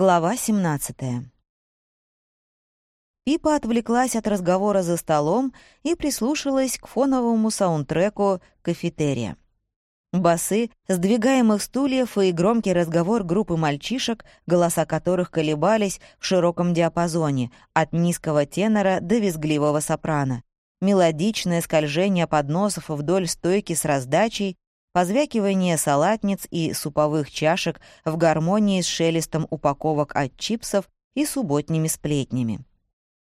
Глава 17. Пипа отвлеклась от разговора за столом и прислушалась к фоновому саундтреку «Кафетерия». Басы, сдвигаемых стульев и громкий разговор группы мальчишек, голоса которых колебались в широком диапазоне, от низкого тенора до визгливого сопрано. Мелодичное скольжение подносов вдоль стойки с раздачей, позвякивание салатниц и суповых чашек в гармонии с шелестом упаковок от чипсов и субботними сплетнями.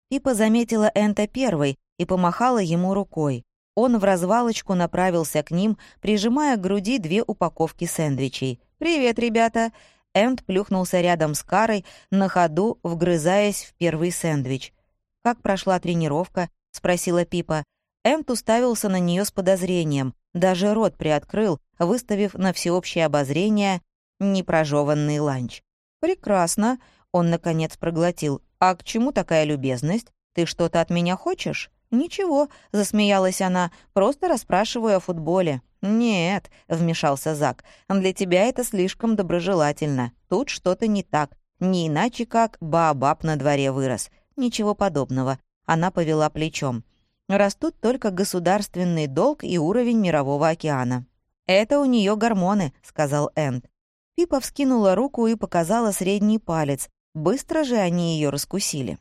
Пипа заметила Энта первой и помахала ему рукой. Он в развалочку направился к ним, прижимая к груди две упаковки сэндвичей. «Привет, ребята!» Энт плюхнулся рядом с Карой, на ходу вгрызаясь в первый сэндвич. «Как прошла тренировка?» — спросила Пипа. Энт уставился на нее с подозрением. Даже рот приоткрыл, выставив на всеобщее обозрение непрожеванный ланч. «Прекрасно», — он, наконец, проглотил. «А к чему такая любезность? Ты что-то от меня хочешь?» «Ничего», — засмеялась она, — «просто расспрашиваю о футболе». «Нет», — вмешался Зак, — «для тебя это слишком доброжелательно. Тут что-то не так. Не иначе как баобаб на дворе вырос. Ничего подобного». Она повела плечом растут только государственный долг и уровень мирового океана. «Это у нее гормоны», — сказал Энд. Пипа вскинула руку и показала средний палец. Быстро же они ее раскусили.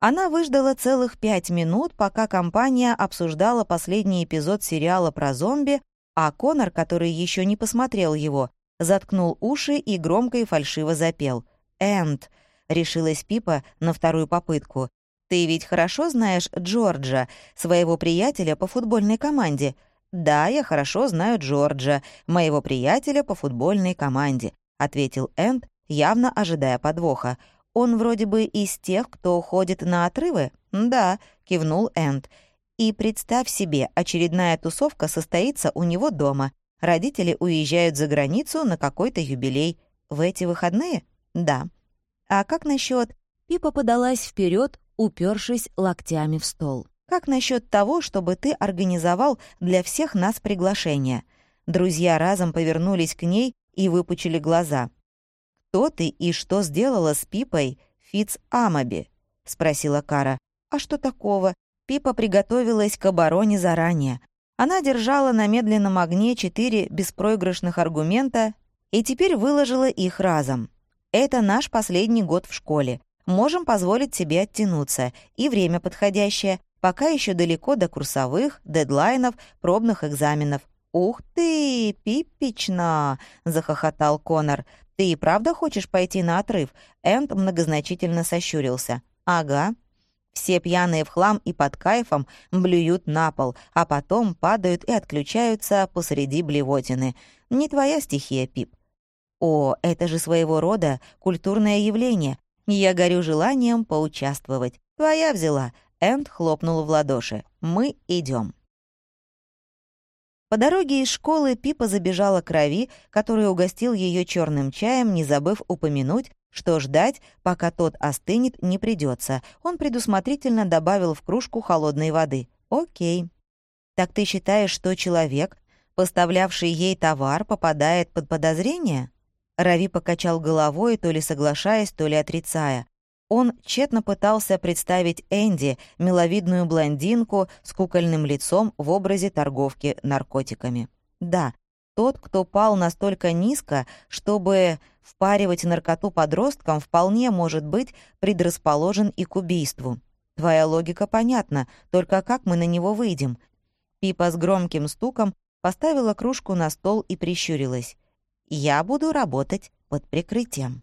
Она выждала целых пять минут, пока компания обсуждала последний эпизод сериала про зомби, а Конор, который еще не посмотрел его, заткнул уши и громко и фальшиво запел. «Энд», — решилась Пипа на вторую попытку. Ты ведь хорошо знаешь Джорджа, своего приятеля по футбольной команде. Да, я хорошо знаю Джорджа, моего приятеля по футбольной команде, ответил Энд, явно ожидая подвоха. Он вроде бы из тех, кто ходит на отрывы? Да, кивнул Энд. И представь себе, очередная тусовка состоится у него дома. Родители уезжают за границу на какой-то юбилей. В эти выходные? Да. А как насчет? Пипа подалась вперед, упершись локтями в стол. «Как насчет того, чтобы ты организовал для всех нас приглашение?» Друзья разом повернулись к ней и выпучили глаза. «Кто ты и что сделала с Пипой Фиц Амаби?» — спросила Кара. «А что такого?» Пипа приготовилась к обороне заранее. Она держала на медленном огне четыре беспроигрышных аргумента и теперь выложила их разом. «Это наш последний год в школе можем позволить себе оттянуться, и время подходящее, пока еще далеко до курсовых, дедлайнов, пробных экзаменов. «Ух ты, пипично!» — захохотал Конор. «Ты и правда хочешь пойти на отрыв?» Энд многозначительно сощурился. «Ага». Все пьяные в хлам и под кайфом блюют на пол, а потом падают и отключаются посреди блевотины. Не твоя стихия, Пип. О, это же своего рода культурное явление. Я горю желанием поучаствовать. Твоя взяла. Энд хлопнул в ладоши. Мы идем. По дороге из школы Пипа забежала к Рави, который угостил ее черным чаем, не забыв упомянуть, что ждать, пока тот остынет, не придется. Он предусмотрительно добавил в кружку холодной воды. «Окей. Так ты считаешь, что человек, поставлявший ей товар, попадает под подозрение?» Рави покачал головой, то ли соглашаясь, то ли отрицая. Он тщетно пытался представить Энди, миловидную блондинку с кукольным лицом в образе торговки наркотиками. Да, тот, кто пал настолько низко, чтобы впаривать наркоту подросткам, вполне может быть предрасположен и к убийству. Твоя логика понятна, только как мы на него выйдем? Пипа с громким стуком поставила кружку на стол и прищурилась. Я буду работать под прикрытием.